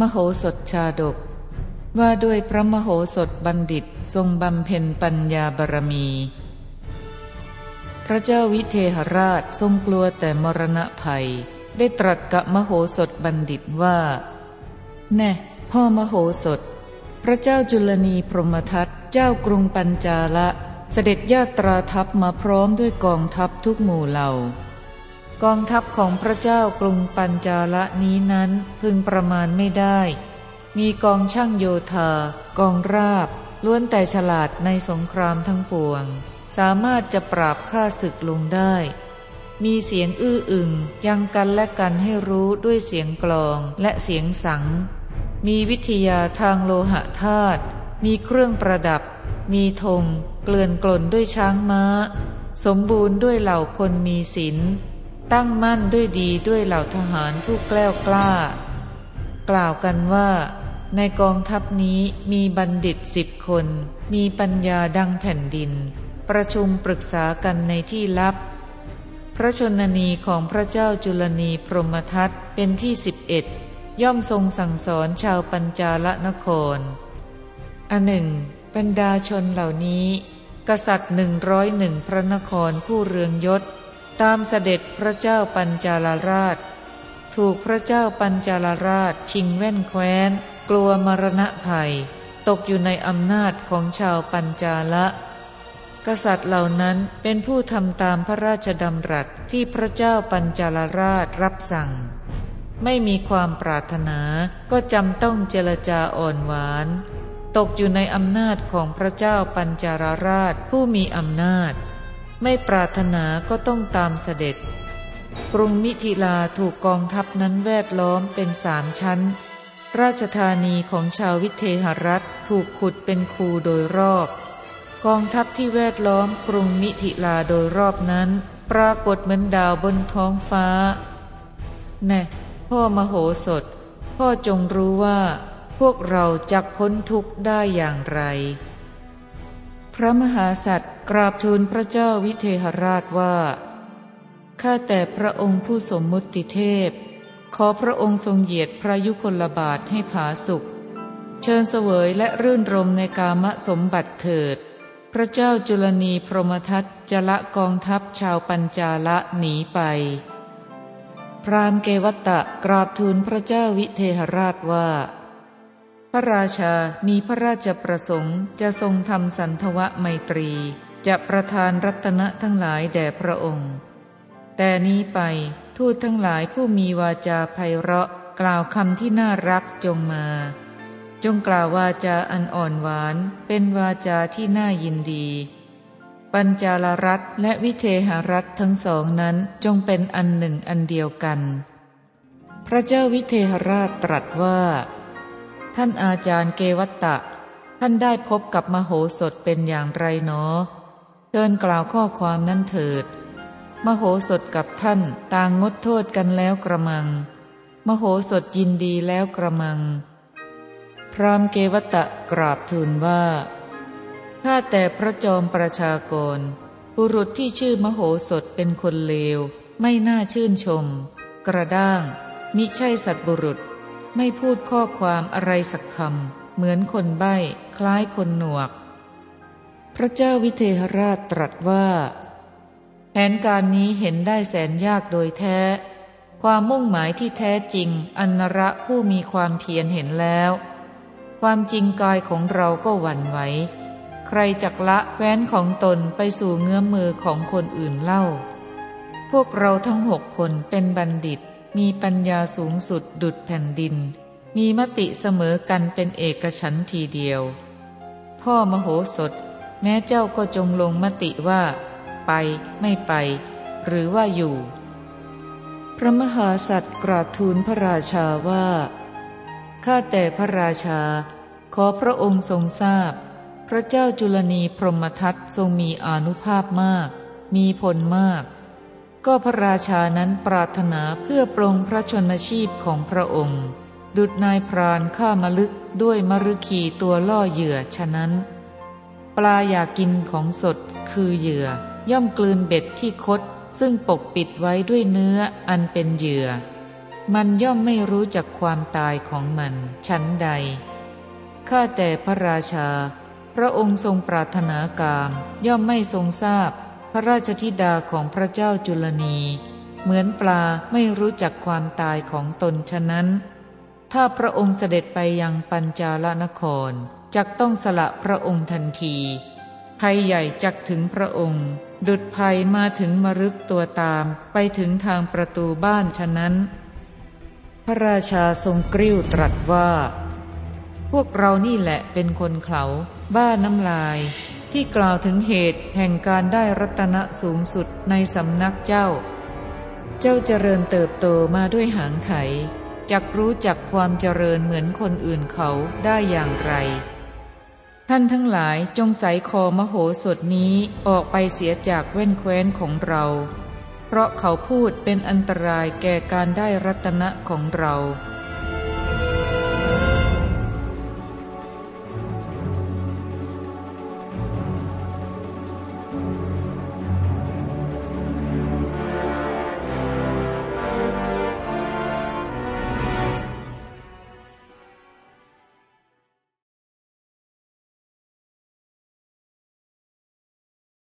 มโหสถชาดก ว่าด้วยพระมโหสถบัณฑิตทรงบำเพ็ญปัญญาบารมี พระเจ้าวิเทหราชทรงกลัวแต่มรณะภัย ได้ตรัสกับมโหสถบัณฑิตว่า แน่พ่อมโหสถ พระเจ้าจุลนีพรหมทัตเจ้ากรุงปัญจาละ เสด็จญาตราทัพมาพร้อมด้วยกองทัพทุกหมู่เหล่า กองทัพของพระเจ้ากรุงปัญจาละนี้นั้นพึงประมาณไม่ได้ มีกองช่างโยธา กองราบ ล้วนแต่ฉลาดในสงครามทั้งปวง สามารถจะปราบฆ่าศึกลงได้ มีเสียงอื้ออึงยังกันและกันให้รู้ด้วยเสียงกลองและเสียงสัง มีวิทยาทางโลหะธาตุ มีเครื่องประดับ มีธง เกลื่อนกล่นด้วยช้างม้า สมบูรณ์ด้วยเหล่าคนมีศีล ตั้งมั่นด้วยดีด้วยเหล่าทหารผู้แกล้วกล้า กล่าวกันว่า ในกองทัพนี้มีบัณฑิตสิบคน มีปัญญาดังแผ่นดิน ประชุมปรึกษากันในที่ลับ พระชนนีของพระเจ้าจุลนีพรหมทัตเป็นที่สิบเอ็ดย่อมทรงสั่งสอนชาวปัญจาลนคร อันหนึ่งบรรดาชนเหล่านี้ กษัตริย์หนึ่งร้อยหนึ่งพระนครผู้เรืองยศ ตามเสด็จพระเจ้าปัญจาลราช ถูกพระเจ้าปัญจาลราชชิงแว่นแคว้น กลัวมรณะภัย ตกอยู่ในอำนาจของชาวปัญจาละ กษัตริย์เหล่านั้นเป็นผู้ทำตามพระราชดำรัสที่พระเจ้าปัญจาลราชรับสั่ง ไม่มีความปรารถนาก็จำต้องเจรจาอ่อนหวาน ตกอยู่ในอำนาจของพระเจ้าปัญจาลาราชผู้มีอำนาจ ไม่ปรารถนาก็ต้องตามเสด็จ กรุงมิถิลาถูกกองทัพนั้นแวดล้อมเป็นสามชั้น ราชธานีของชาววิเทหรัฐถูกขุดเป็นคูโดยรอบ กองทัพที่แวดล้อมกรุงมิถิลาโดยรอบนั้น ปรากฏเหมือนดาวบนท้องฟ้า แน่พ่อมโหสถ พ่อจงรู้ว่า พวกเราจะพ้นทุกข์ได้อย่างไร พระมหาสัตว์ ราบทูลพระเจ้าวิเทหราชว่า ข้าแต่พระองค์ผู้สมมุติเทพ ขอพระองค์ทรงเหยียดพระยุคลบาทให้ผาสุข เชิญเสวยและรื่นรมในกามสมบัติเถิด พระเจ้าจุลนีพรหมทัตจะละกองทัพชาวปัญจาละหนีไป พรามเกวัตตะกราบทูลพระเจ้าวิเทหราชว่าพระราชามีพระราชประสงค์จะทรงทำสันทวะไมตรี จะประทานรัตนะทั้งหลายแด่พระองค์ แต่นี้ไปทูตทั้งหลายผู้มีวาจาไพเราะกล่าวคำที่น่ารักจงมา จงกล่าววาจาอันอ่อนหวานเป็นวาจาที่น่ายินดี ปัญจาลรัตและวิเทหรัตทั้งสองนั้นจงเป็นอันหนึ่งอันเดียวกัน พระเจ้าวิเทหราชตรัสว่า ท่านอาจารย์เกวัตตะ ท่านได้พบกับมโหสถเป็นอย่างไรเนอ เดินกล่าวข้อความนั้นเถิด มโหสถกับท่านต่างงดโทษกันแล้วกระมัง มโหสถยินดีแล้วกระมัง พรามเกวตตะกราบทูลว่าข้าแต่พระจอมประชากร บุรุษที่ชื่อมโหสถเป็นคนเลว ไม่น่าชื่นชม กระด้าง มิใช่สัตบุรุษ ไม่พูดข้อความอะไรสักคำเหมือนคนใบ้ คล้ายคนหนวก พระเจ้าวิเทหราชตรัสว่า แผนการนี้เห็นได้แสนยากโดยแท้ ความมุ่งหมายที่แท้จริงอันระผู้มีความเพียรเห็นแล้ว ความจริงกายของเราก็หวั่นไหวใครจักละแว้นของตนไปสู่เงื้อมมือของคนอื่นเล่า พวกเราทั้งหกคนเป็นบัณฑิต มีปัญญาสูงสุดดุดแผ่นดิน มีมติเสมอกันเป็นเอกฉันทีเดียว พ่อมโหสถ แม้เจ้าก็จงลงมติว่า ไปไม่ไป หรือว่าอยู่ พระมหาสัตว์กราบทูลพระราชาว่าข้าแต่พระราชา ขอพระองค์ทรงทราบ พระเจ้าจุลนีพรหมทัตทรงมีอนุภาพมาก มีผลมาก ก็พระราชานั้นปรารถนาเพื่อปรงพระชนมชีพของพระองค์ ดุดนายพรานฆ่ามลึกด้วยมรุขีตัวล่อเหยื่อฉะนั้น ปลาอยากกินของสดคือเหยื่อ ย่อมกลืนเบ็ดที่คด ซึ่งปกปิดไว้ด้วยเนื้ออันเป็นเหยื่อ มันย่อมไม่รู้จักความตายของมันชั้นใด ข้าแต่พระราชา พระองค์ทรงปรารถนากาม ย่อมไม่ทรงทราบ พระราชธิดาของพระเจ้าจุลนี เหมือนปลาไม่รู้จักความตายของตนฉะนั้น ถ้าพระองค์เสด็จไปยังปัญจาลนคร จักต้องสละพระองค์ทันที ภัยใหญ่จักถึงพระองค์ ดุดภัยมาถึงมรึกตัวตามไปถึงทางประตูบ้านฉะนั้น พระราชาทรงกริ้วตรัสว่า พวกเรานี่แหละเป็นคนเขาบ้าน้ำลาย ที่กล่าวถึงเหตุแห่งการได้รัตนะสูงสุดในสำนักเจ้า เจ้าเจริญเติบโตมาด้วยหางไถจักรู้จักความเจริญเหมือนคนอื่นเขาได้อย่างไร ท่านทั้งหลายจงใส่คอมโหสถนี้ออกไปเสียจากแว่นแคว้นของเรา เพราะเขาพูดเป็นอันตรายแก่การได้รัตนะของเรา